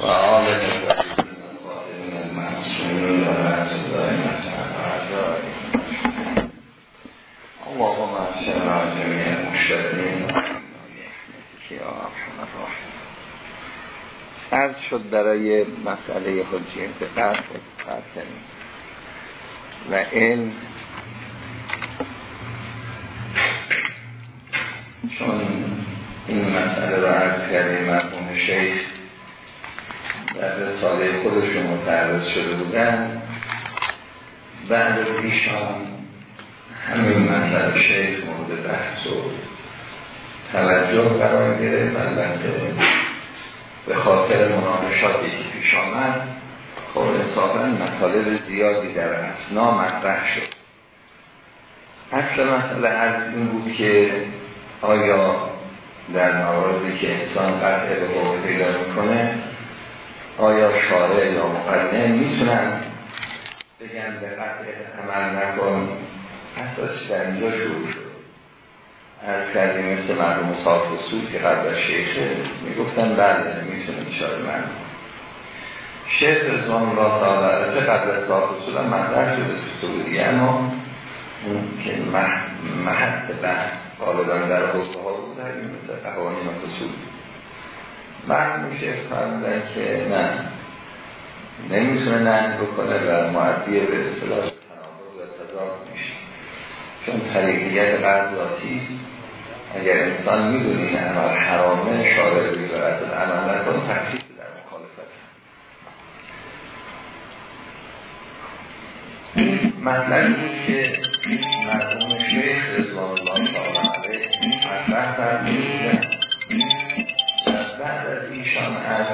و اغفر جميع عرض شد برای مسئله حجیت قرد کنیم و علم چون این مسئله رو عرض کرده مرحوم شیخ در رساله خودشون متعرض شده بودن. بعد از ایشان همین مطلب شیخ مورد بحث و توجه قرار گرفت البته به خاطر مناقشاتی که پیش آمد خب انصافا مطالب زیادی در اسنا مطرح شد. اصل مسئله از این بود که آیا در مواردی که انسان قطع به قوه پیدا می‌کنه آیا شارع یا مقدم می‌تونن بگن به قطع عمل نکن اساس در اینجا شروع شد. از کردیم مثل مرحوم صاحب رسول که قبل شیخه می‌گفتن بله می‌تونه اشاره من شیخ رضوان الله تعالی قبل صاحب رسول هم مطرح شده تو سعودیه اما اون که محط بحث غالبا در حوزه ها بود در این مثل قوانین و بعد میشه فرمودن که نه. نمی‌تونه نه بکنه و معدیه به اصطلاح تناقض و تضاد میشه. چون طریقیت قرض ذاتی اگر انسان می‌دونی این عمل حرامه شارع بیبرد عمل نکن تکلیف در مخالفت. مطلب که مرحوم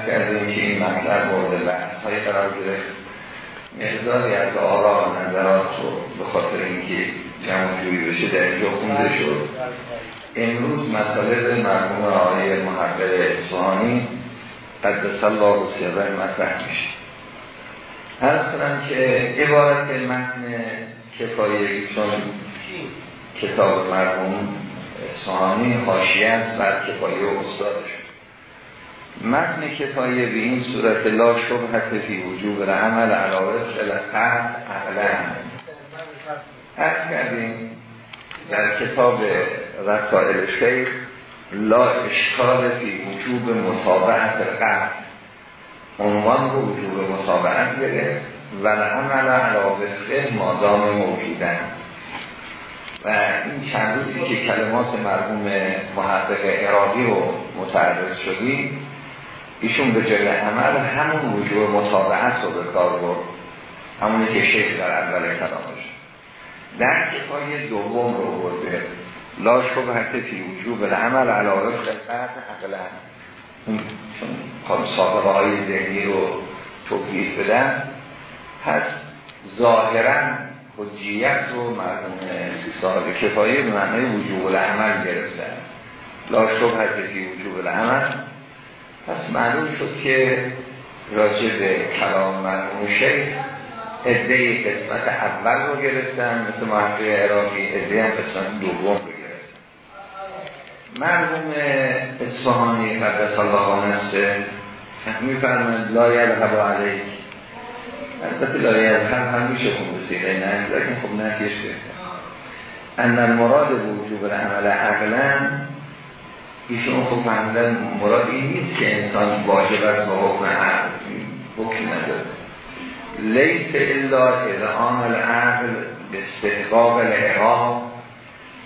کردیم که این مطلب مورد بحث های قرار گرفت. مقداری از آرا و نظرات رو به خاطر اینکه جمع جوری بشه در اینجا خونده شد. امروز مسئله مرحوم آقای محقق اصفهانی قدس الله و سیره مطرح میشه. هر کنم که عبارت متن کفایه چون کتاب مرحوم اصفهانی حاشیه است بر کفایه و استادش. متن کفایه به این صورت لا شبهت فی وجوب عمل علاوه خلقت عقلا از کردیم در کتاب رسائل شیخ لا اشکال فی وجوب مطابعت قرد عنوان رو وجوب مطابعت گرفت و عمل علاوه مادام موجودن. و این چند روزی که کلمات مرحوم محقق عراقی رو متعرض شدیم ایشون به جای عمل همون وجوب مطابعت رو به کار برد. همونی که شیخ در اول کلامش در کفای دوم رو برده. لا شبهت فی وجوب العمل علاوه خلقت عقلا چون سابقه های ذهنی رو توضیح بدن پس ظاهرا حجیت رو مرحوم صاحب کفایه به معنای وجوب العمل گرفتن. لا شبهت فی وجوب العمل پس معلوم شد که راجع به کلام مرحوم شیخ ادهی قسمت اول رو گرفتن مثل محقق عراقی ادهی هم قسمت دوم رو گرفتن. مرحوم اصفهانی قدس الله نفسه میفرمند لا یلحب علیک. البته لا یلحب هم میشه خون بسیقه نه لیکن خب نفیش گرفتن. ان المراد وجوب العمل عقلا ایشون خب فهمیدن مراد این نیست که انسان واجب است با حکم عقل حکم نداره. لیس الا اذعام العقل به استحقاق العقاب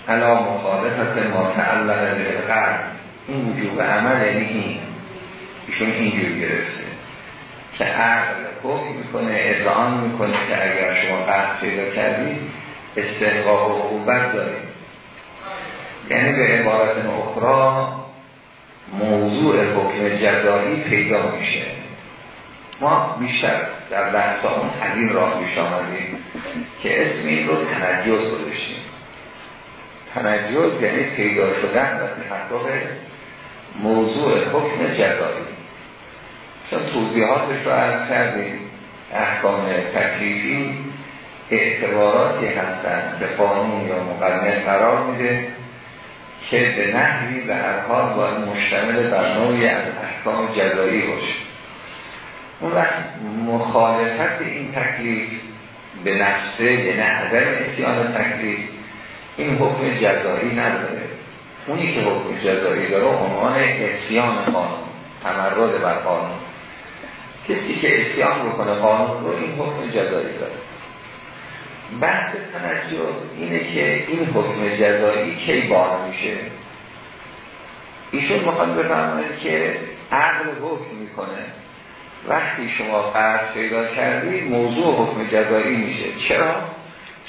علا مخالفت ما تعلق بالقرد این وجوب عمل یعنی این. ایشون اینجور گرفته. که عقل حکم می‌کنه اذعان می‌کنه که اگر شما قرد پیدا کردید استحقاق و عقوبت دارید. یعنی به عبارت اخرى موضوع حکم جزایی پیدا میشه. ما بیشتر در بحث اون حدیم راه پیش آمدیم که اسم این رو تنجز گذاشتیم. تنجز یعنی پیدا شدن و تحقق موضوع حکم جزایی. چون توضیحاتش رو عرض کردیم احکام تکلیفی اعتباراتی هستند به قانون یا مقدمه قرار میده. که به نحوی و هر حال باید مشتمل بر نوعی از احکام جزایی باشه. اون وقت مخالفت این تکلیف به نفسه به نظر اتیان تکلیف این حکم جزایی نداره. اونی که حکم جزایی داره عنوان اسیان قانون تمرد بر قانون. کسی که اسیان رو کنه قانون رو این حکم جزایی داره. بحث تنجز اینه که این حکم جزایی کی بار میشه؟ ایشون می‌خواد بفرمایید که عقل حکم می‌کنه. وقتی شما قرض پیدا کردی موضوع حکم جزایی میشه. چرا؟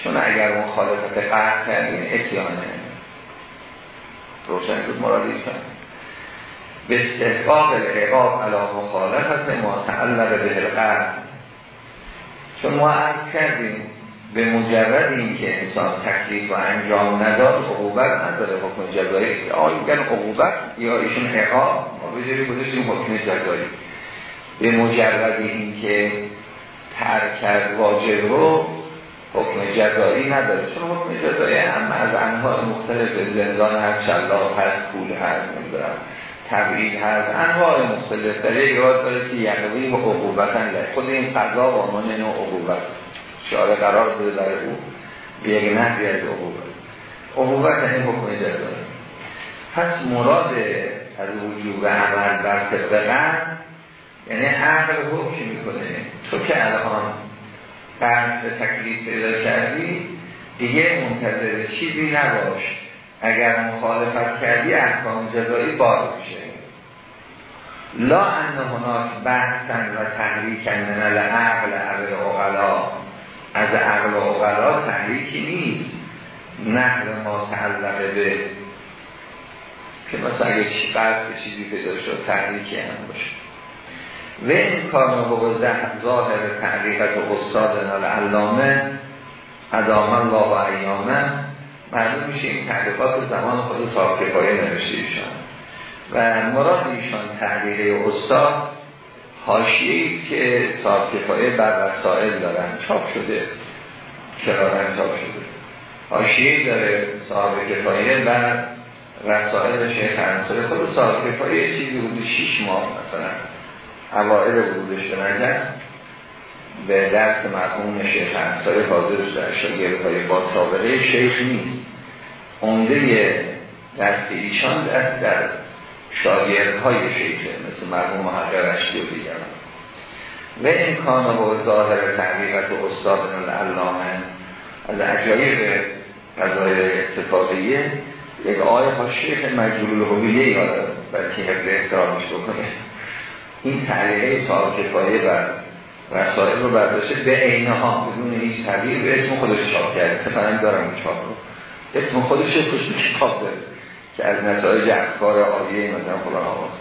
چون اگر مخالفت قرض کردیم اتیانه روشن شد مرادی به استحقاق العقاب علا مخالفت ما تعلق به القرض چون ما عرض کردیم به مجرد این که انسان تکلیف و انجام نداد عقوبت نداره حکم جزایی آیا میگن عقوبت یا ایشون عقاب ما به جایی گذاشتیم حکم جزایی. به مجرد این که ترک کرد واجب رو حکم جزایی نداره. چون حکم جزایی هم از انواع مختلف زندان هست شلاق هست پول هست نمی‌دونم تبریل هست انواع مختلف. در یک داره که یعنی و عقوبتن خود این قضا با عنوان نوع عقوبت. شعار قرار بده برای او به یک نحوی از عقوبت. عقوبت این حکم جزایی پس مراد از وجوب عمل بر طبق یعنی عقل حکم می‌کنه. تو که الان قرص تکلیف پیدا کردی دیگه منتظر چیزی نباش. اگر مخالفت کردی احکام جزایی بار میشه. لا ان هناک بحثن و تحریکن من العقل عقل اغلا از عقل اغلا تحریکی نیست. نقل ما تعلقه به که مثلا اگه چیزی پیدا شد تحریکی هم باشه. و این کانو و ظاهر تعلیقت و استاد علامه ادام الله و ایامه معلوم میشه این تعلیقات زمان خود صاحب کفایه نوشته ایشان. و مراد ایشان تعلیقه استاد حاشیه که صاحب کفایه بر وسائل دارن چاپ شده. کرارن چاپ شده؟ حاشیه داره صاحب کفایه بر رسائل شیخ انصاری. خود صاحب کفایه چیزی بوده 6 ماه مثلا اوائل ورودش به نجم به درس مرحوم شیخ انصاری حاضرش در های با سابقه شیخ نیست. عمده دست ایشان دست در شاگرد های شیخه مثل مرحوم محقق رشدی و دیگران. و این کان و ظاهر تعلیقت و استاد العلامه از عجایب قضای اتفاقیه یک آیه ها شیخ مجلول حویله یادم بلکه حفظ احترامش بکنه. این تعلیقه صاحب کفایه بر رسائل رو برداشته به عینه ها بدون هیچ تغییر به اسم خودش چاپ کرده. فرنگ دارم این چاپ رو. اسم خودش پشت کتاب داره که از نتایج افکار عالیه مثلا خدا هاست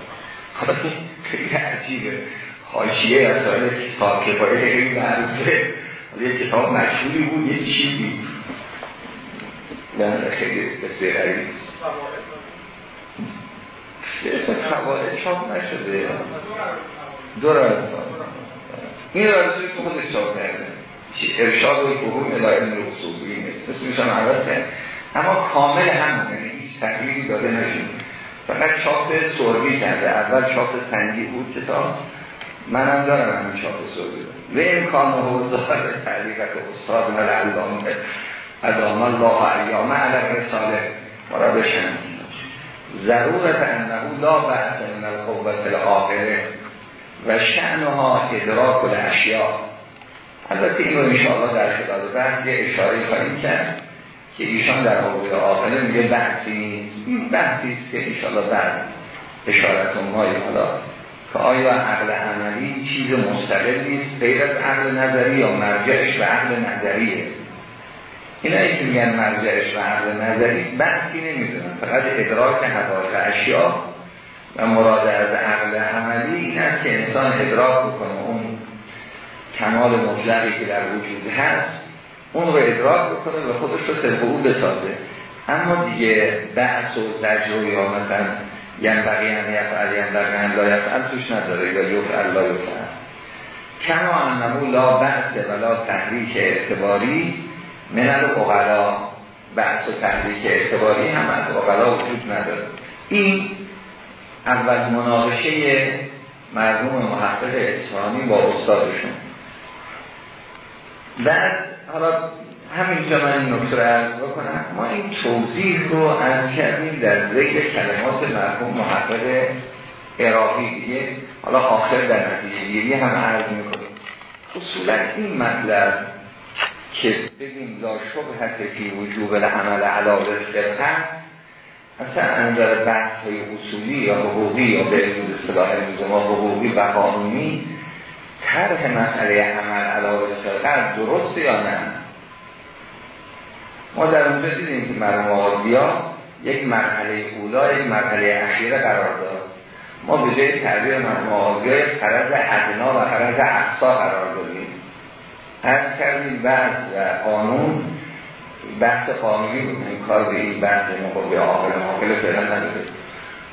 خیلی عجیبه. حاشیه رسائل صاحب کفایه خیلی معروفه. یه کتاب مشهوری بود یه چیزی نه خیلی بسیار اسم فواید چاپ نشده. دو را این را رسولی که خودش چاپ کرده. ارشاد و فهوم الهی رسولی اسمش هم عوض کرد. اما کامل هم هیچ تغییری داده نشد. فقط چاپ سربی کرده. اول چاپ سنگی بود کتاب منم دارم همین چاپ سربی و امکان حوزه تعلیقت استاد مل علامه ادام الله ایامه علی رساله مرا بشنید ضرورت انه لا بحث من القوت العاقله و شعنها ادراک الاشیاء. البته این رو انشاءالله در خلال بحث یه اشاره خواهیم کرد. که ایشان در حقوق عاقله میگه بحثی نیست. این بحثی است که انشاءالله بعد اشارت مایی حالا که آیا عقل عملی چیز مستقل نیست غیر از عقل نظری یا مرجعش به عقل نظریه؟ اینایی که میگن مرجعش و عقل نظری بحثی نمی‌دونن. فقط ادراک حقایق اشیا و مراد از عقل عملی این است که انسان ادراک بکنه. اون کمال مطلقی که در وجود هست اون رو ادراک بکنه و خودش رو طبق او بسازه. اما دیگه بحث و زجر یا مثلا ینبقی هم یفعل ینبقی هم لا یفعل توش نداره. یا یفعل لا یفعل. کما انمو لا بحث و لا تحریک اعتباری منل اقلا بحث و تحریک اعتباری هم از اقلا وجود نداره. این اول مناقشه مرحوم محقق اسفانی با استادشون. بعد حالا همینجا من این نکته رو بکنم. ما این توضیح رو از کردیم در ذکر کلمات مرحوم محقق عراقی دیگه حالا آخر در نتیجه گیری هم عرض می‌کنیم. اصولا این مطلب که بگیم لا شبهت فی وجوب العمل علاوه فرقه اصلا انظر بحث های اصولی یا حقوقی یا به اصطلاح امروز ما حقوقی و قانونی طرح مسئله عمل علاوه فرقه درست یا نه؟ ما در اونجا دیدیم که مرموازی ها یک مرحله اولا یک مرحله اخیره قرار داد. ما به جای تعبیر مرموازی های قرض ادنا و قرض اقصا قرار دادیم. از کردیم بعد و قانون بحث قانونی بود. این کار به این بحث مقابل آقل مقابل فعلا نداره.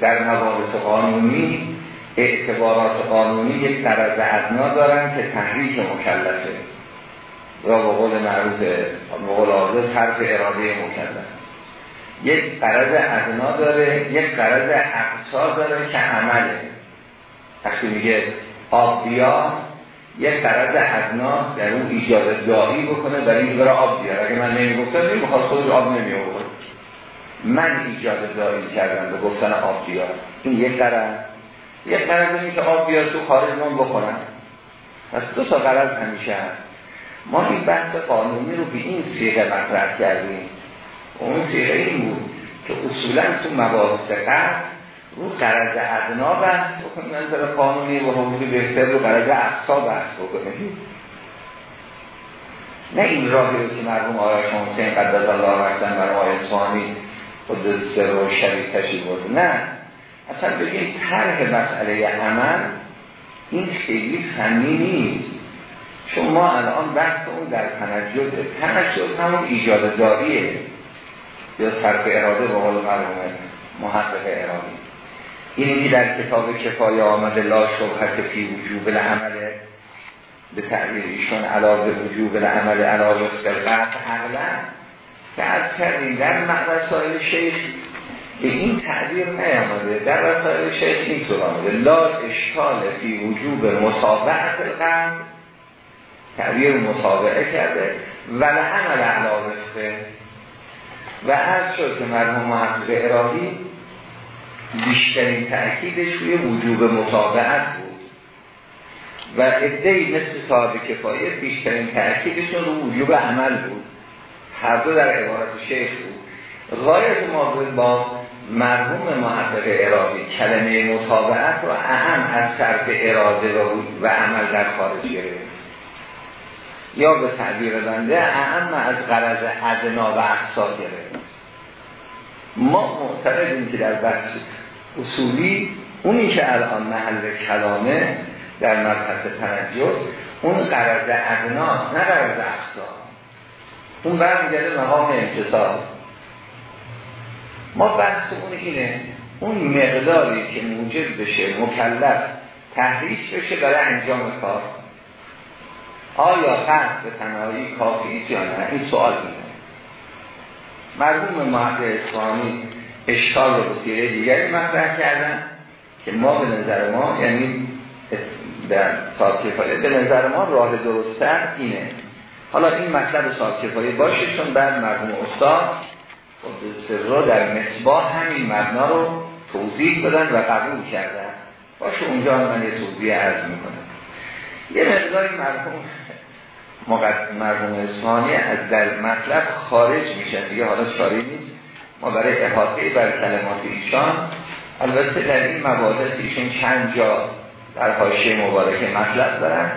در مباحث قانونی اعتبارات قانونی یک قرض ادنا دارن که تحریک مکلفه یا به قول معروف قول آزه اراده مکلف. یک قرض ادنا داره یک قرض اقصا داره که عمله. وقتی میگه آب بیا یک قرض ادنا در اون ایجاد دایی بکنه برای این برای آب بیار اگه من نمی‌گفتم نمی‌خواد خود آب نمیورد من ایجاد دایی کردم به گفتن آب بیار این یک قرض یک قرض که آب بیار تو خارج من بکنم پس دو تا قرض همیشه هست. ما این بحث قانونی رو به این سیغه مطرح کردیم. اون سیغه این بود که اصولا تو مباحث قرض رو قرض ادنا بحث بکنیم نظر قانونی و حقوقی بهتر رو قرض اقصا بحث بکنیم. نه این راهی رو که مرحوم آقای حسین قدس الله رفتن بر آقای اسفانی خود سر و شریف تشریف بود نه. اصلا بگیم طرح مسئله عمل این خیلی فنی نیست. چون ما الان بحث اون در تنجز تنجز همون ایجاد داریه. یا صرف اراده به قول مرحوم محقق ارادی اینی که در کتاب کفایه آمده لا شبهت فی وجوب العمل به تعبیر ایشون علاوه وجوب العمل علاوه خلقت عقلا که از کردیم در رسائل شیخ به این تعبیر نیامده. در رسائل شیخ اینطور آمده. لا اشکال فی وجوب مطابعت القلب. تعبیر مطابعه کرده. و عمل علاوه و از شد که مرحوم محقق ارادی بیشترین تأکیدش روی وجوب مطابعت بود. و ادهی مثل صاحب کفایه بیشترین تأکیدشون رو وجوب عمل بود. هر دو در عبارت شیخ بود. غایت ما با مرحوم محقق ارادی کلمه مطابعت رو اهم از صرف اراده و عمل در خارج گرفت. یا به تعبیر بنده اهم از غرض ادنا و احسا گرفت. ما معتقدیم که در بحث اصولی اونی که الان محل کلامه در مرکز تنجز اون قرض ادناست نه قرض احسا اون برمیگرده مقام امتصال ما بحث اون اینه اون مقداری که موجب بشه مکلف تحریش بشه برای انجام کار. آیا قصد تنهایی کافی یا نه؟ این سوال میده. مرحوم محقق اسلامی اشکال رو به سیره دیگری مطرح کردن که ما به نظر ما یعنی در صاحب به نظر ما راه درستتر اینه. حالا این مطلب صاحب باشه چون بعد مرحوم استاد رو در مصباح همین مبنا رو توضیح دادن و قبول کردن. باشه اونجا من یه توضیح عرض می‌کنم. یه مقداری مرحوم مرحوم اسمانی از در مطلب خارج میشن. دیگه حالا شاری نیست. ما برای احاطه بر کلمات ایشان البته در این مباحث ایشون چند جا در حاشیه مبارکه مطلب دارن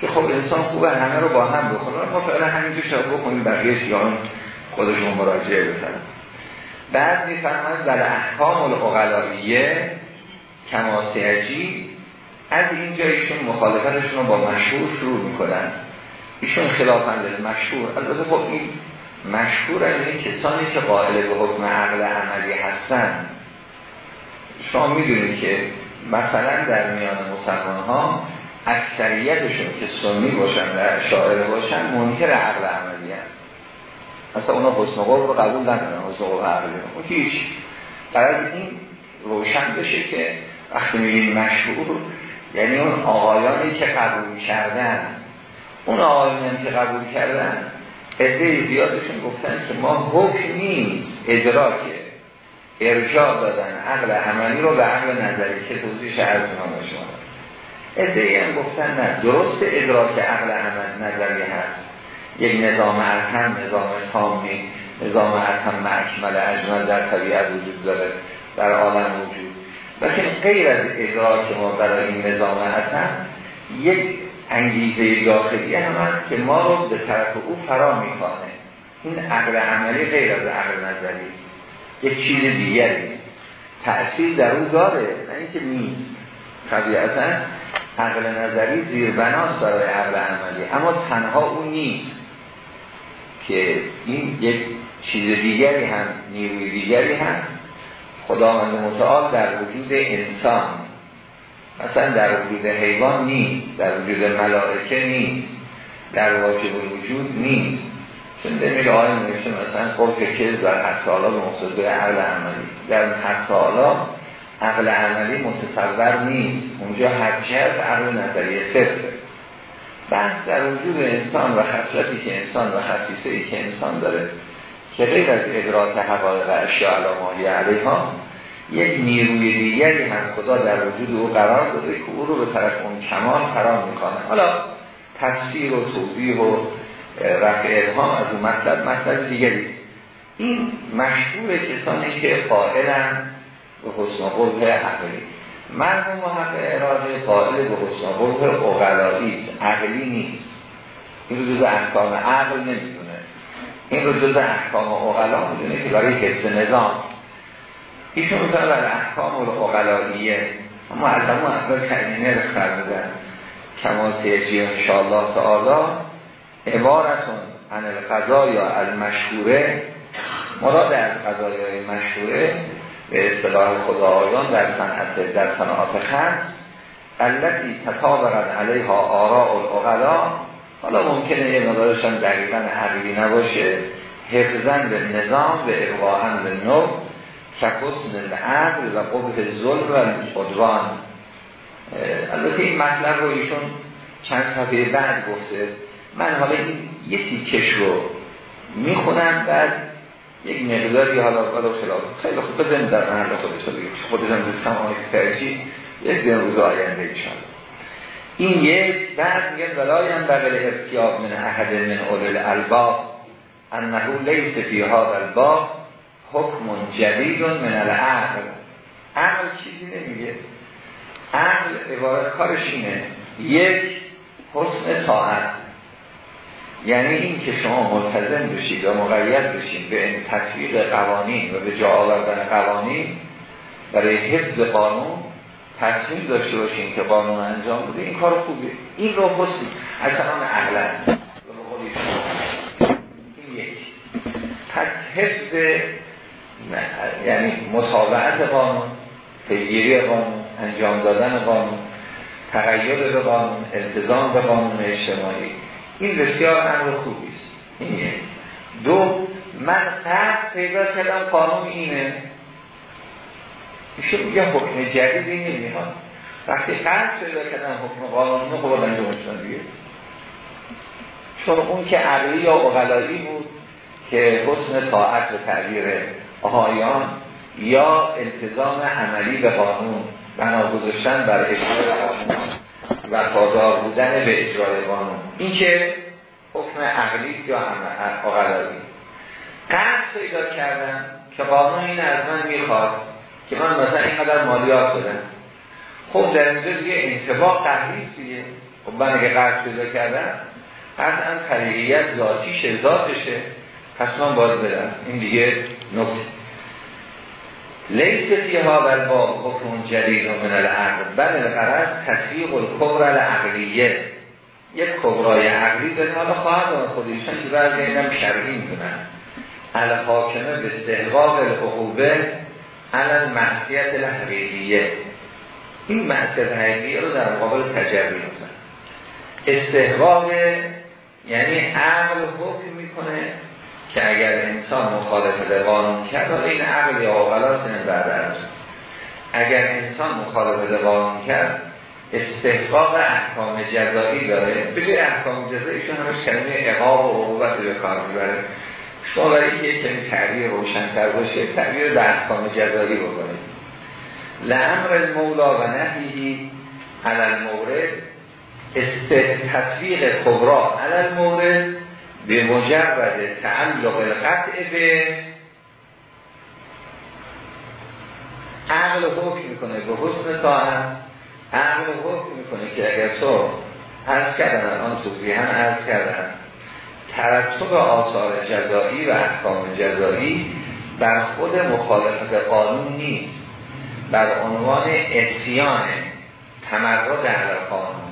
که خب انسان خوبه همه رو با هم بخونه. ما فعلا همینجور شاید بکنیم بقیه سیان خودشون مراجعه بکنن. بعد میفرماید در احکام الاغلائیه کماسیجی از اینجا ایشون مخالفتشون رو با مشهور شروع می‌کنن. ایشون خلافند مشهور. البته خب این مشهور این کسانی که قائل به حکم عقل عملی هستن. شما می‌دونید که مثلا در میان مسلمان ها اکثریتشون که سنی باشن و شاعر باشن منکر عقل عملی هست اصلا اونا حسن قول رو قبول ندارن حسن قول عقلی اون هیچ. برای این روشن بشه که وقتی میگیم مشهور یعنی اون آقایانی که قبول کردن اون آقایانی که قبول کردن عده زیادشون گفتن که ما حکم نیست ادراکه. ارجاع دادن عقل عملی رو به عقل نظری که توضیح ما شما. عده هم گفتن نه درست ادراک عقل عمل نظری هست. یک نظام ارکم نظام تامی نظام ارکم مکمل اجمل در طبیعت وجود داره در عالم وجود. لیکن غیر از ادراک ما برای این نظام ارکم یک انگیزه داخلی هم هست که ما رو به طرف او فرا می‌کنه این عقل عملی غیر از عقل نظری یک چیز دیگری تأثیر در او داره نه اینکه نیست. طبیعتا عقل نظری زیر بناس برای عقل عملی اما تنها اون نیست. که این یک چیز دیگری هم نیروی دیگری هم خداوند متعال در وجود انسان. مثلا در وجود حیوان نیست در وجود ملائکه نیست در واجب وجود نیست. چون میگه آقای نوشته مثلا قرف کز در حتی حالا به مقصد عقل عملی. در حتی حالا عقل عملی متصور نیست. اونجا هرچی از عقل نظریه صفره بحث در وجود انسان و خصلتی که انسان و خصیصه ای که انسان داره که غیر از ادراک حقایق اشیاء علاماهی علیها یک نیروی دیگری هم خدا در وجود او قرار داده که او رو به طرف اون کمال قرار می‌کنه. حالا تفسیر و توضیح و رفع ارهام از اون مطلب مطلب دیگری. این مشهور کسانی که قائلن به حسن قلب عقلی. مرحوم محق اراده قائل به حسن قلب اغلایی عقلی نیست. این رو جز احکام عقل نمی‌دونه. این رو جز احکام اغلا می‌دونه که برای حفظ نظام. ایشون می‌تونه برای احکام اغلاییه اما از همون اصلا کلمه رو بودن کما سیجی انشاءالله تعالی عبارتون عن القضا یا المشهوره. مراد از قضایای مشهوره به اصطلاح خدایان در صنعت در صنعات خمس التي تطابقت علیها آراء الاغلا حالا ممکنه یه مدارشان دقیقا حقیقی نباشه. حفظن به نظام و ابقاهم به نو کفصن العقل و قبح ظلم و قدران البته این مطلب رو ایشون چند صفحه بعد گفته. من حالا این یه تیکش رو می‌خونم بعد یک مقداری حالا حالا خلاف. خیلی خوب. بزنیم در محل خودش رو بگیم خودش هم دوستم آقای فرشی یک دن روز آینده ایشان این یک بعد میگه ولایم بقل ارتیاب من احد من اول الالباب انه لیس فی هذا حکم جدید من العقل. عقل چیزی نمیگه. عقل عبارت کارش اینه. یک حسن طاعت. یعنی این که شما ملتزم بشید و مقید بشید به تطبیق قوانین و به جا آوردن قوانین برای حفظ قانون تصمیم داشته باشین که قانون انجام بوده این کار خوبه. این رو از تمام اغلب این یک پس حفظ یعنی مطابعت قانون پیگیری قانون انجام دادن قانون تغییر به قانون التزام به قانون اجتماعی. این بسیار امر خوبی است. این دو من قصد پیدا کردم قانون اینه. میشه میگه حکم جدیدی نمیاد وقتی قصد پیدا کردم حکم قانونی خب انجامشون دیگه. چون اون که عقلی یا اغلایی بود که حسن طاعت و تعبیر آهایان یا التزام عملی به قانون بنا گذاشتن بر اجرای قانون. و پادار بودن به اجرای قانون. این که حکم عقلی یا اقلایی قصد پیدا کردن که قانون این از من می‌خواد که من مثلا اینقدر مالیات بدم. خب در اینجا دیگه انتباق قهریست دیگه. خب من اگه قصد پیدا کردم قطعا طریقیت ذاتیش ذاتشه. پس من باید بدم. این دیگه نکته. لیس فی هذا با حکم جدید من العقل. بل الغرض تطبیق الکبر العقلیه یک کبرای عقلی به حالا خواهد خودشان که بعضی اینم شرعی می‌دونن. الحاکمه به استحقاق الحقوبه علل محصیت الحقیقیه. این محصیت حقیقیه رو در مقابل تجربی میزن استحقاق یعنی عقل حکم می‌کنه. که اگر انسان مخالفت قانون کرد این عقل یا این بعد اگر انسان مخالفت قانون کرد استحقاق احکام جزایی داره. بگه احکام جزاییشون همش کلمه اقاب و عقوبت به کار می‌بره. شما برای یک کمی تعبیر روشنتر باشه تعبیر در احکام جزایی بکنید. لعمر المولا و نهیهی علل مورد تطبیق کبرا علل مورد به مجرد تعلق القطع به عقل حکم می‌کنه به حسن تاهم عقل حکم می‌کنه که اگر تو عرض کردن آن توضیح هم عرض کردن. ترتب آثار جزایی و احکام جزایی بر خود مخالفت قانون نیست. بر عنوان اسیان تمرد در قانون.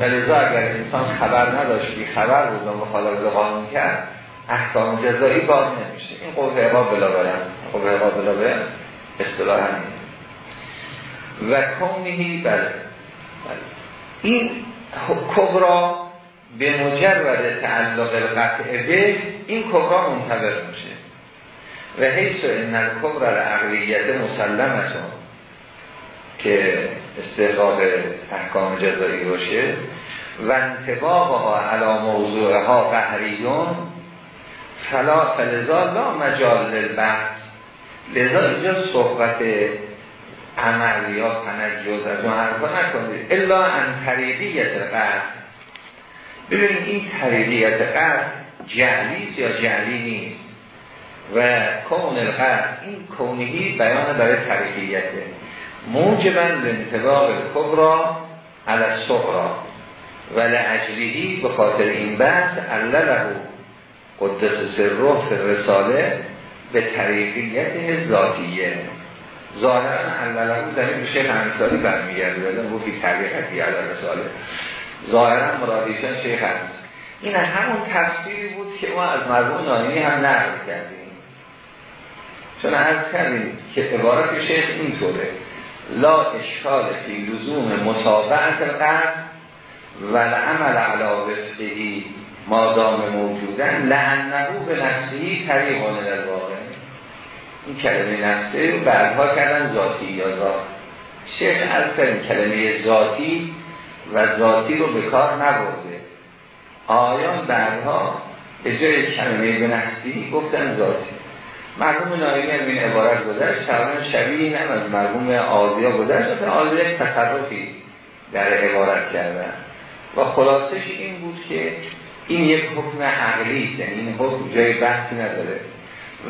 ولذا اگر انسان خبر نداشت بی خبر بود و مخالفت قانون کرد احکام جزایی باز نمیشه. این قوه عقاب بلا برم قوه عقاب اصطلاح و کونهی بله. بله. این کبرا به مجرد تعلق القطع به این کبرا منتظر میشه. و حیث این کبرا العقلیت مسلمتون که استحقاق احکام جزایی باشه. و انتباقها علا موضوعها قهریون فلا فلزا لا مجال للبحث. لذا اینجا صحبت عملیات تنجز از اون حرفا نکنید. الا ان طریقیت قرد ببینید این طریقیت قرد جعلی یا جعلی نیست؟ و کون القرد این کونهی بیان برای طریقیته. موجبا لانتباق کبرا علی الصغرا و لعجلیهی به خاطر این بحث علله قدس فی رساله به طریقیت ذاتیه. ظاهرا علله زمین به شیخ انصاری برمیگرده ولی گفتی طریقتی علی رساله. ظاهرا مرادیشان شیخ هست این همون تفسیری بود که ما از مرمون نایمی هم نقل کردیم. چون عرض کردیم که عبارت شیخ اینطوره. لا اشکال فی لزوم مسابعت القرد و العمل علا وفقهی مادام موجودن لعنهو به نفسی طریقان در واقع این کلمه نفسه رو بعدها کردن ذاتی یا ذات. شیخ از کلمه ذاتی و ذاتی رو به کار نبرده. آیان بعدها به جای کلمه به نفسی گفتن ذاتی. مرحوم نایمی هم این عبارت گذشت تقریبا شبیه هم از مرحوم آزیا گذشت آزیا تصرفی در عبارت کردن. و خلاصش این بود که این یک حکم عقلی یعنی این حکم جای بحثی نداره.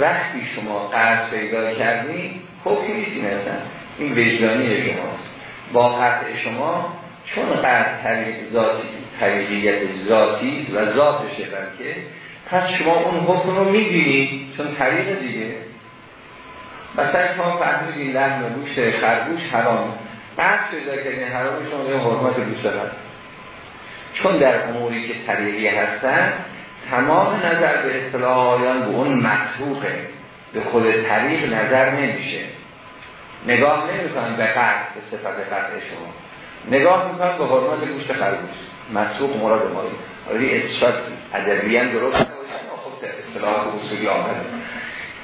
وقتی شما قرض پیدا کردین حکم نیستی مثلا این وجدانی شماست. با قطع شما چون قرض طریق ذاتی طریقیت ذاتی و ذاتشه بلکه پس شما اون حکم رو می‌بینید چون طریق دیگه. مثلا شما فهمیدین لحم گوشت خرگوش حرام. قرض پیدا کردین حرام شما به حرمت دارد چون در اموری که طریقی هستن تمام نظر به اصطلاح آیان به اون مطروقه به خود طریق نظر نمیشه. نگاه نمی‌کنن به قرد به صفت قطع شما. نگاه می‌کنن به حرمت گوشت خرگوش. مطروق مراد مایی آره اتصاد ادبیان درست. اصطلاح اصولی آمده.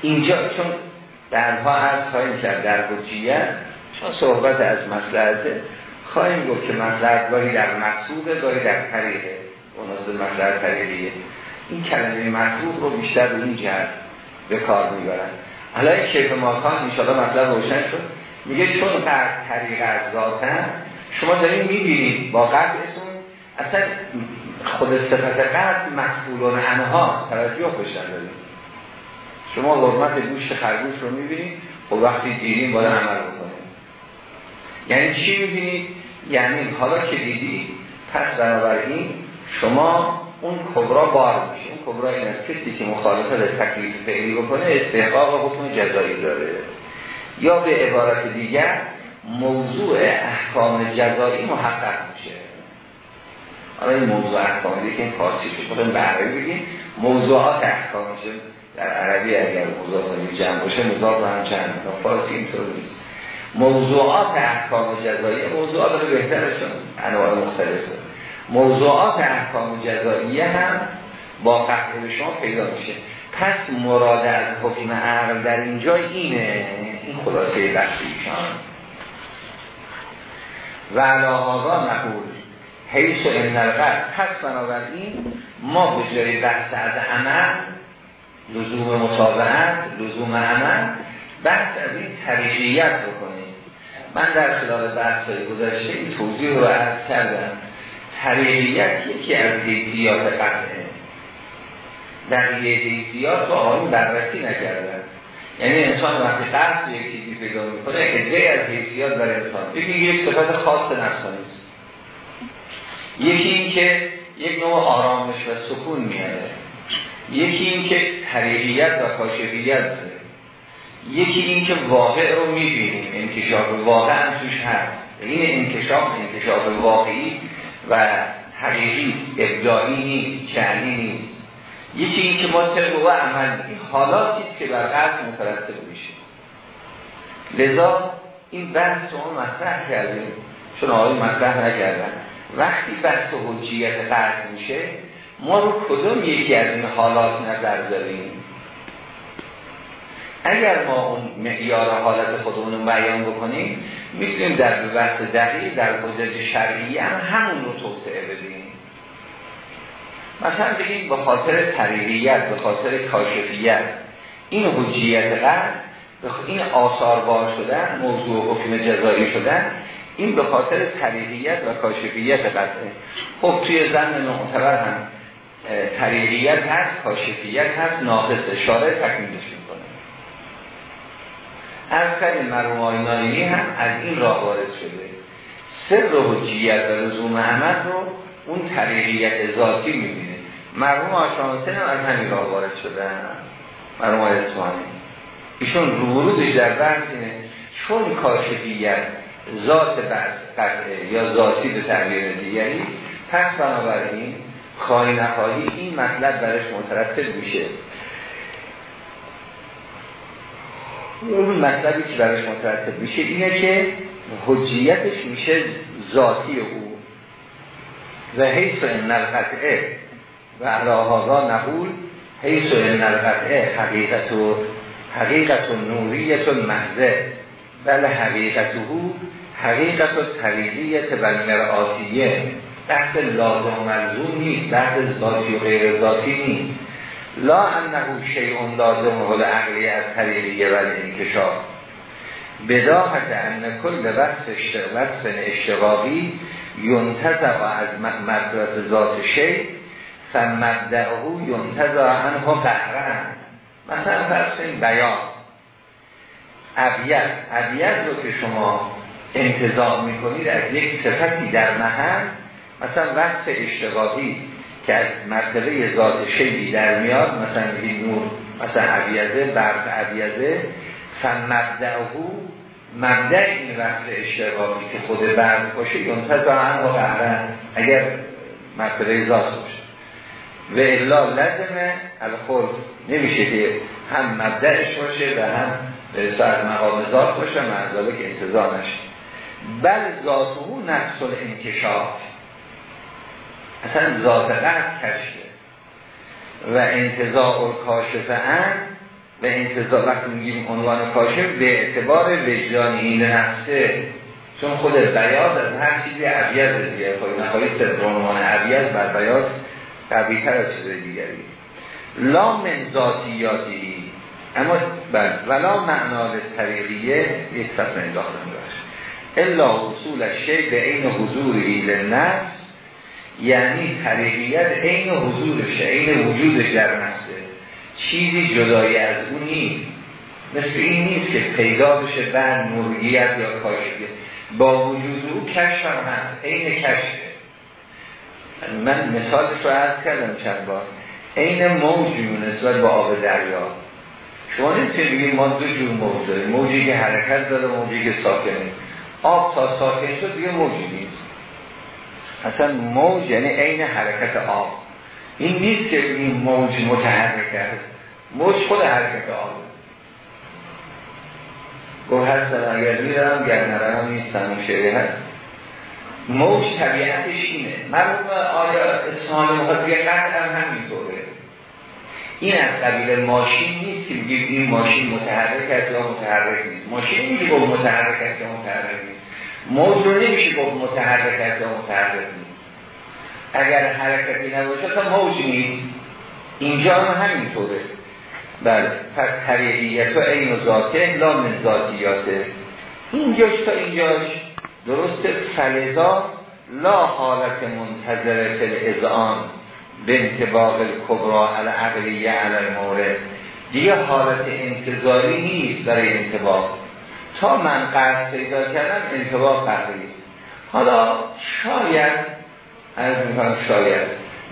اینجا چون درها از خواهیم کرد در بجیت چون صحبت از مسلحته خواهیم گفت که مسلحت گاهی در مقصوده گاهی در طریقه. اون مسلحت طریقیه. این کلمه مطلوب رو بیشتر به این جهت به کار می‌برن. حالا کیف ماکان انشاءالله مطلب روشن شد. میگه چون قرد طریق از ذاتن شما دارین می‌بینید با قطعتون اصلا خود صفت قرد مقبولون انها توجه بشن داریم. شما حرمت گوشت خرگوش رو می‌بینید و خب وقتی دیدیم باید عمل بکنید یعنی چی می‌بینید؟ یعنی حالا که دیدی پس بنابراین شما اون کبرا بار میشه اون کبرا این از کسی که مخالفت تکلیف فعلی بکنه استحقاق و حکم جزایی داره. یا به عبارت دیگر موضوع احکام جزایی محقق میشه. حالا این موضوع احکام دیگه که این فارسی خودم به عربی بگیم. موضوعات احکام میشه در عربی اگر موضوع کنید جمع باشه رو هم چند فارسی اینطور نیست. موضوعات احکام جزایی موضوعات رو بهترشون انواع مختلفه موضوعات احکام جزاییه هم با قطع شما پیدا میشه. پس مراد از حکم عقل در اینجا اینه. این خلاصه بحث ایشان و علاهازا نقول حیث و انرقر پس بنابراین ما به جای بحث از عمل لزوم مطابعت لزوم عمل بحث از این طریقیت بکنیم. من در خلال بحث های گذشته این توضیح رو عرض کردم. طریقیت یکی از حیثیات قطعه. بقیه حیثیات رو آقایون بررسی نکردن. یعنی انسان وقتی قصد یک چیزی پیدا می‌کنه که از حیثیات برای انسان. یکی یک صفت خاص نفسانی است یکی این که یک نوع آرامش و سکون میاره. یکی این که طریقیت و کاشفیت داره. یکی این که واقع رو می‌بینیم انکشاف واقع هم توش هست. این انکشاف انکشاف واقعی و حقیقی ابداعی نیست جعلی نیست. یکی این که ما طبق و عمل این حالاتی که بر قلب مترتب میشه. لذا این بحث رو مطرح کردیم. چون آقای مطرح نکردن. وقتی بحث حجیت قلب میشه ما رو کدوم یکی از این حالات نظر داریم؟ اگر ما اون معیار حالت خودمون رو بیان بکنیم می‌تونیم در بحث دقیق در حجج شرعی هم همون رو توسعه بدیم. مثلا بگیم به خاطر طریقیت به خاطر کاشفیت. این حجیت قرد این آثار بار شدن موضوع حکم جزایی شدن این به خاطر طریقیت و کاشفیت قطعه. خب توی زن معتبر هم طریقیت هست کاشفیت هست ناقص اشاره تکمیلش می‌کنه از کردیم مرموم هم از این راه وارد شده. سر حجیت و لزوم عمل رو اون طریقیت ذاتی می‌بینه. مرحوم آشامسن هم از همین راه وارد شدن مرحوم اسمانی ایشون روبروزش در بحث اینه. چون کاشفیت ذات قطعه یا ذاتی به تعبیر دیگری پس بنابراین خواهی نخواهی این مطلب برش مترتب میشه. اون مطلبی که برش مترتب میشه اینه که حجیتش میشه ذاتی او. و حیث این القطعه و علاهازا نقول حیث ان القطعه حقیقت و حقیقت و نوریت و محضه بل حقیقت او حقیقت و طریقیت و مرآتیه بحث لازم و ملزوم نیست بحث ذاتی و غیر ذاتی نیست. لا انه شیعون لازم و عقلی از طریقیه و انکشاف. بداهت ان کل وصف اشتغاقی ینتزع از مدرس ذات شیع فمبدعه ینتظر عنه قهرن مثلا فرض بیان. عبیت عبیت رو که شما انتظار می‌کنید از یک صفتی در محل مثلا وقت اشتغاقی که از مرتبه ذات شیعی در میاد مثلا این نور مثلا عبیزه برق عبیزه فمبدعه مبدع این وقت اشتغاقی که خود برق باشه ینتظر عنه قهرن اگر مرتبه ذات باشه. و الا لازمه الخلق. نمیشه که هم مبدعش باشه و هم به ساعت مقام ذات باشه معذاله که انتظار نشه بل ذاته نفس انکشاف اصلا ذات قرد کشفه. و انتظار کاشفه ان و انتظار وقتی میگیم عنوان کاشف به اعتبار وجدان این نفسه. چون خود بیاد از هر چیزی عبیز دیگه. خود نخواهی صدر عنوان عبیز بر بیاد قوی تر از چیزای دیگری. لا من ذاتیاتی اما بل ولا معنا طریقیه یک صفحه انداختم داشت الا حصول شی به عین حضور ایل نفس یعنی طریقیت عین حضورش عین وجودش در نفسه. چیزی جدایی از اون نیست. مثل این نیست که پیدا بشه بعد نوریت یا کاشفیت با وجود او کشف هم هست عین کشفه. من مثالش رو عرض کردم چند بار. عین موجی نسبت با آب دریا. شما نمی‌تونید بگید ما دو جور موج داریم. موجی که حرکت داره موجی که ساکنه. آب تا ساکن شد دیگه موجی نیست. اصلا موج یعنی عین حرکت آب. این نیست که این موج متحرک است. موج خود حرکت آب. گوه هستم اگر میرم گر نرم نیستم شعری هست. موج طبیعتش اینه. مرموم آیا اسمال مخاطبی قطع هم همینطوره. این از قبیل ماشین نیست که بگید این ماشین متحرک است یا متحرک نیست. ماشین میگه با متحرک است یا متحرک نیست. موج رو نمیشه گفت متحرک است یا متحرک نیست. اگر حرکتی نباشه تا موج نیست. اینجا هم همینطوره. بله پس طریقیت و این و ذاته لا من ذاتیاته. اینجاش تا اینجاش درسته. فلزا لا حالت منتظره فل ازعان به انتباق کبرا علی عقلیه علی مورد دیگه حالت انتظاری نیست برای انتباق. تا من قرض پیدا کردم انتباق قرضی حالا شاید از می‌کنم شاید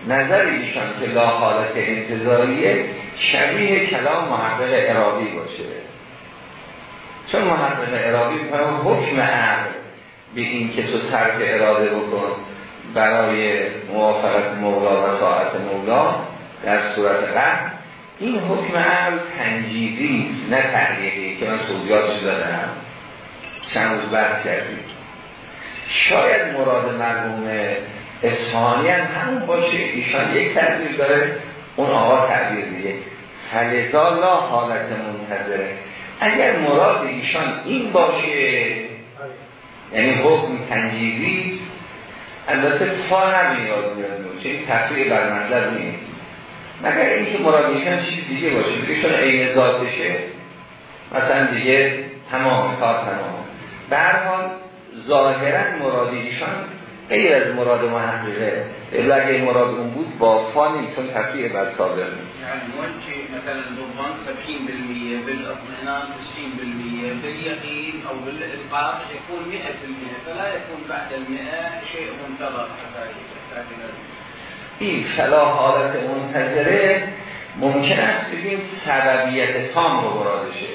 نظر ایشان که لا حالت انتظاریه شبیه کلام محقق ارادی باشه. چون محقق ارادی می‌کنم حکم عقل به این که تو صرف اراده بکن. برای موافقت مولا و ساعت مولا در صورت قرد این حکم عقل تنجیزی نه تحلیقی که من توضیحاتش دادم. چند روز بحث کردیم. شاید مراد مرموم اصحانی هم همون باشه. ایشان یک تعبیر داره اون آقا تعبیر دیگه فلزا لا حالت منتظره. اگر مراد ایشان این باشه یعنی حکم تنجیزی البته فا نمیاد میاد چه این تفریع بر منظر نیست. مگر اینکه مراد ایشان چیز دیگه باشه بگه چون عین ذاتشه مثلا دیگه تمام کار تمام. به هر حال ظاهرا مراد ایشان غیر از مراد محققه. الا اگه مراد اون با فانی چون تفریع بر صادر يعني نوجه مثلا ضمان 70% بالاطمئنان 90% باليقين او بالاسقاط يكون 100% فلا يكون بعد المئة شيء منتظر این فلا حالت منتظره ممکن است بگیم سببیت تام رو مرادشه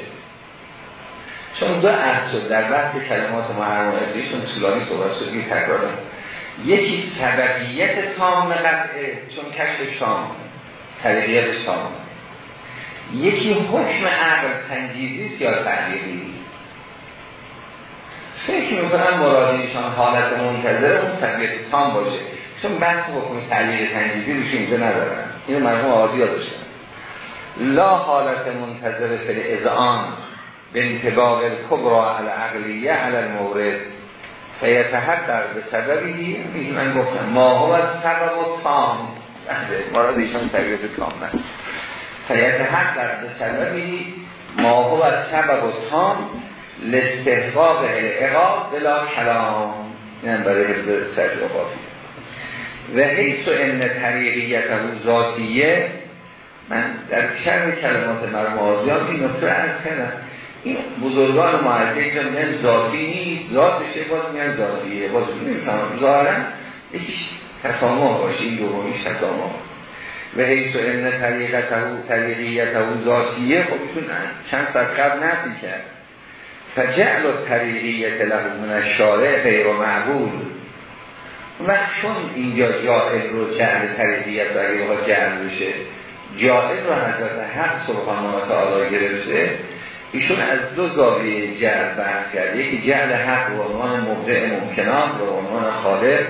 چون دو اصل در بحث کلمات محرم ازیشون طولانی صحبت شد یه تکرارم یکی سببیت تام قطعه چون کشف شام طریقیت شام یکی حکم عقل تنجیزی یا تعلیقی فکر می‌کنم مرادیشان حالت منتظر اون طبیعت تام باشه. چون بحث حکم تعلیق تنجیزی روش اینجا ندارن. اینو مرموم آزی داشتن. لا حالت منتظر فل ازعان به انتباق کبرا علی عقلیه علی المورد. فیتحد در به سببی من گفتم ما هو از سبب و تام. مراد ایشان طبیعت تام نه. فیتحد در به سببی ما هو از سبب و تام لستحقاق اعقاب بلا کلام این برای حفظ سجل قافی و حیث و ان طریقیت او ذاتیه من در شرح کلمات مرموم آزیان این نکته ارز کردم. این بزرگان معرضه اینجا میگن ذاتی نیست. ذاتشه باز میگن ذاتیه. باز نمی‌فهمم ظاهرا یکیش تسامح باشه. این دومیش تسامح. و حیث و ان طریقت او طریقیت او ذاتیه خب ایشون چند ساعت قبل نفی کرد. فجعل و طریقیت له من الشارع غیر معقول. و چون اینجا جائل رو جعل طریقیت و اگه جعل بشه جائل رو حضرت حق سبحانه و تعالی گرفته ایشون از دو زاویه جعل بحث کرد. یکی جعل حق به عنوان مبدع ممکنات به عنوان خالق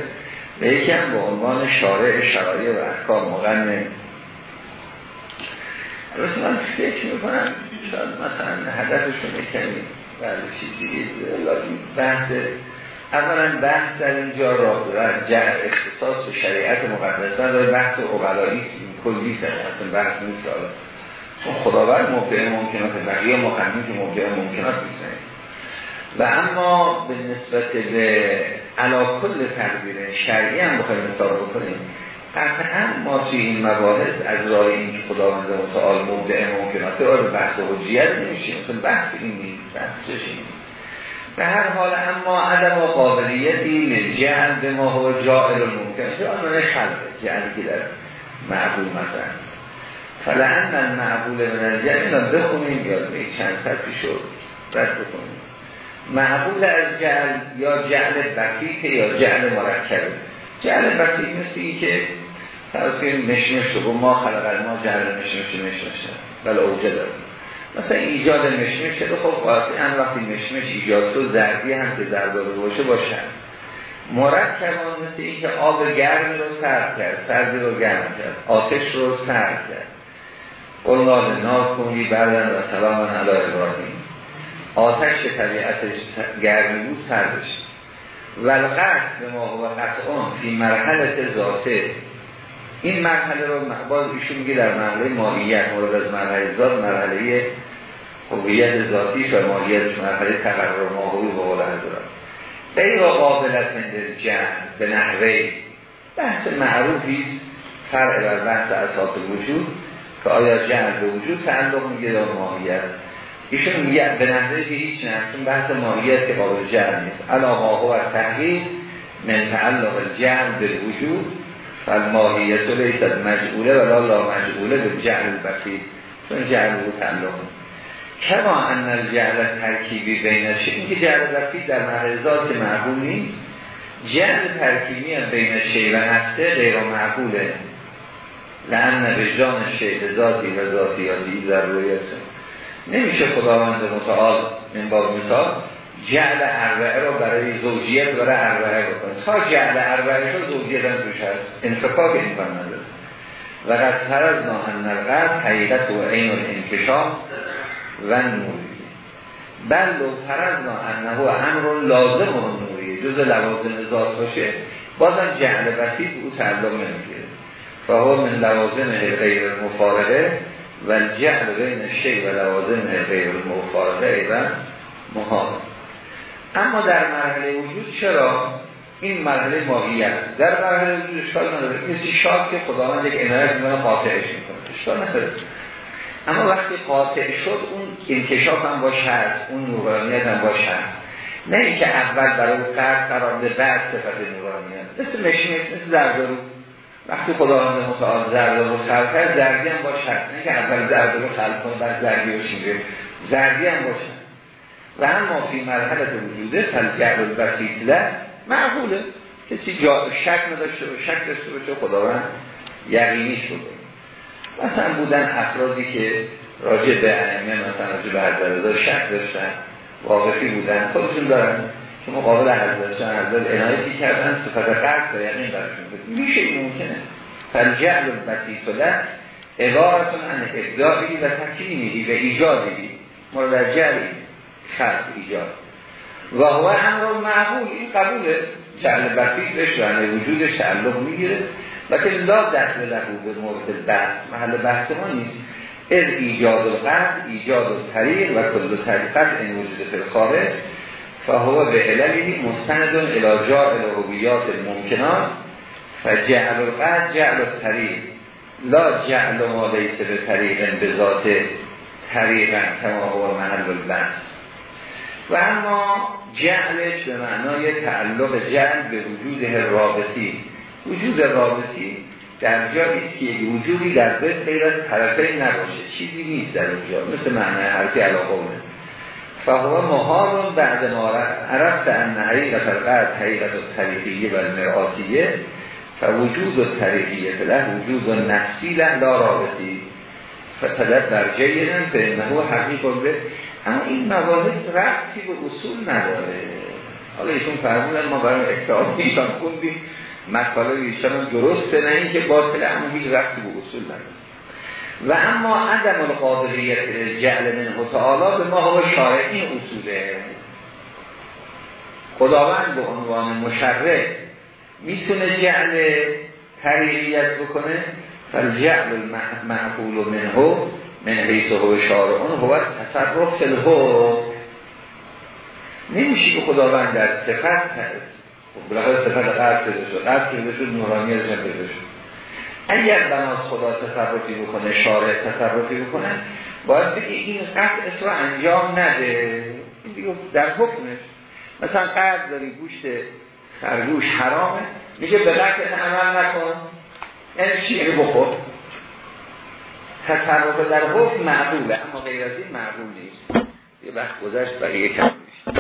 و یکی هم به عنوان شارع شرایع و احکام مغنه البته من فکر می‌کنم شاید مثلا هدفشون کمی بله چیزی بحث. اولا بحث در اینجا داره. از جعل اختصاص و شریعت مقدسه داره بحث اقلایی کلی اصلا بحث نیست. چون خداوند مبدع ممکنات بقیه مقنن که مبدع ممکنات می‌زنه و اما به نسبت به علا کل تقدیر شرعی هم بخوایم مثال بکنیم قطعا ما توی این مباحث از راه این که خداوند متعال مبدع ممکنات رو بحث حجیت نمیشیم. مثلا بحث این نیست بحثش این به هر حال اما عدم و قابلیتی لجعل به ما هو جائل ممکن. شد آنه خلقه. جعلی که در معقول مثلا فلعن من معقول من الجعل اینا بخونیم یا چند سطحی شد رد بکنیم. معقول از جعل یا جعل بسیطه یا جعل مرکبه جعل بسیط مثل این که فرض کنیم مشمش رو ما خلق ما جعل مشمش مشمش بله اوجه داریم. مثلا ایجاد مشمش شده خب قاطعا وقتی مشمش ایجاد تو زردی هم که زردابه باشه باشه. مرکبان مثل این که آب گرمی رو سرد کرد سردی رو گرم کرد آتش رو سرد کرد. نار کنی بردن و سلام علی ابراهیم. آتش طبیعتش گرمی بود سردش ولقت به ما و قطعان فی مرحله ذاته. این مرحله رو باز ایشون میگه در مرحله ماهیت مورد از مرحله ذات مرحله هویت ذاتی و ماهیتش مرحله تقرر ماهوی به قول حضرت غیر قابلت من جمع به نحوه. بحث معروفی فرع بر بحث اساس وجود. که آیا جمع به وجود تعلق میگه یا ماهیت؟ ایشون میگه به نحوه که هیچ نه چون بحث ماهیت که قابل جمع نیست. علا هو تحقیق من تعلق الجمع به وجود فالماهیت لیست مجعوله ولا لا مجعوله به جعل البسید چون جعل رو تعلق کما ان الجعل ترکیبی بین این که جعل بسید در که معقول نیست؟ جعل ترکیبی بین شی و هسته غیر معقوله. لعن وجدان شی ذاتی و ذاتیاتی ضروریت نمیشه خداوند متعال من با مثال جعل اربعه رو برای زوجیت برای اربعه بکنه. تا جعل اربعه رو زوجیت هم توش هست. انفکاک این نداره. و قد تر از ناهن نلقد حقیقت و عین الانکشاف و نوری. بل لو فرضنا انه امر لازم و نوری. جز لوازم ذات باشه بازم جعل بسیط او تعلق نمی‌گیره. فهو من لوازم غیر مفارقه و جعل بین شی و لوازم غیر مفارقه ایضا محال اما در مرحله وجود چرا؟ این مرحله ماهیت در مرحله وجود اشکال نداره. مثل شاد که خداوند یک عنایت می‌کنه قاطعش می‌کنه. اشکال نداره. اما وقتی قاطع شد اون انکشاف هم باش هست اون نورانیت هم باش هست نه اینکه اول برای قرد قرار ده بعد صفت نورانیت. مثل مشمیت مثل زردارو وقتی خداوند متعال زردارو خلق کرد زردی هم هست نه که اول زردارو خلق کنه بعد زردی رو شیره. زردی هم باش هست و اما فی مرحله وجوده تلجعل البسیطله معقوله. کسی جا شک نداشته و شک داشته باشه خداوند یقینی شده مثلا بودن افرادی که راجع به ائمه مثلا راجع به حضرت شک داشتن واقفی بودن خودشون دارن. که مقابل حضرت حضرت عنایتی کردن صفت قرد و یقین برشون میشه این ممکنه. فالجعل البسیطله عبارتون عن ابداعی و تکریمی و ایجادی. مورد جعلی خلق ایجاد. و هو امر معقول. این قبوله جعل بسیط بهش یعنی وجودش تعلق می‌گیره. و که لا دخل لهو به مورد بحث. محل بحث ما نیست. از ایجاد القرد ایجاد الطریق و کل طریقت این وجود فی فهو به عللی مستند الى جاء الهویات الممکنات فجعل القرد جعل الطریق. لا جعل ما لیس به طریق به ذات طریقا کما هو محل البحث. و اما جعلش به معنای تعلق جعل به وجود رابطی. وجود رابطی در جایی که وجودی در به غیر از طرفین نباشه. چیزی نیست در اونجا. مثل معنای حرفی علاقه فهو محال بعد ما عرفت ان حقیقت القرد حقیقت الطریقیه و المرآتیه فوجود الطریقیه له وجود نفسی له لا رابطی. فتدد در جیدن فانه حقیق به اما این مباحث ربطی به اصول نداره. حالا ایشون فرمودن ما برای اکتاب ایشان خوندیم. مطالب ایشان درسته نه این که باطل اما هیچ ربطی به اصول نداره. و اما عدم القابلیت جعل من تعالی به ما هوا شارعی اصوله. خداوند به عنوان مشرع می‌تونه جعل طریقیت بکنه؟ فالجعل المعقول منه من حیث هو شارعون هو تصرف الهو نمیشه که خداوند در صفت بلاخره صفت قرد شد. قرد شد نورانی از شد. اگر بنا خدا تصرفی بکنه شارع تصرفی بکنه باید بگی این قطع رو انجام نده. در حکمش. مثلا قرض داری گوشت خرگوش حرامه. میگه به قطعش عمل نکن. یعنی چی؟ یعنی بخور. تصرف در حکم معقوله اما غیر از این معقول نیست. یه وقت گذشت برای یکم میشه